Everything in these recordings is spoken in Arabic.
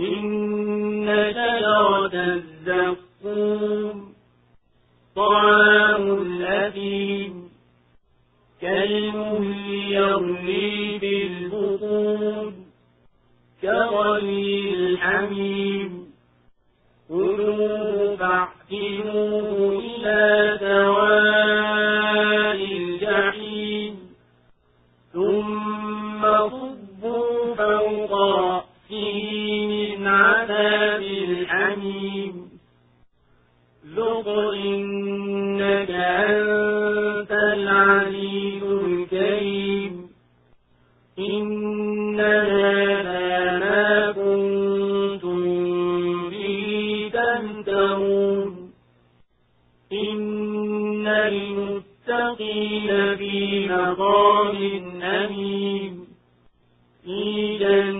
إن شجرة الزقوم طعام الأثيم كالمهل يغلي بالبطون كغلي الحميم خذوه فاعتموه إلى سواء الجحيم ثم صبوا فوق رأسه ذق إنك أنت العزيز الكريم. إن هذا ما كنتم به تمترون. إن المتقين في مقام أمين. في جنات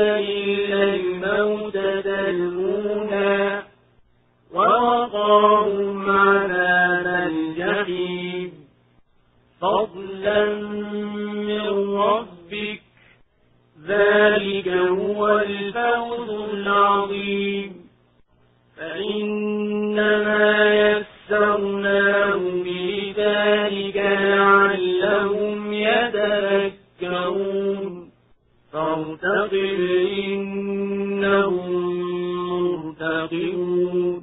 إلا الموتة الأولى ووقاهم عذاب الجحيم فضلا من ربك ذلك هو الفوز العظيم فإنما يسرناه بذلك إنهم مرتقبون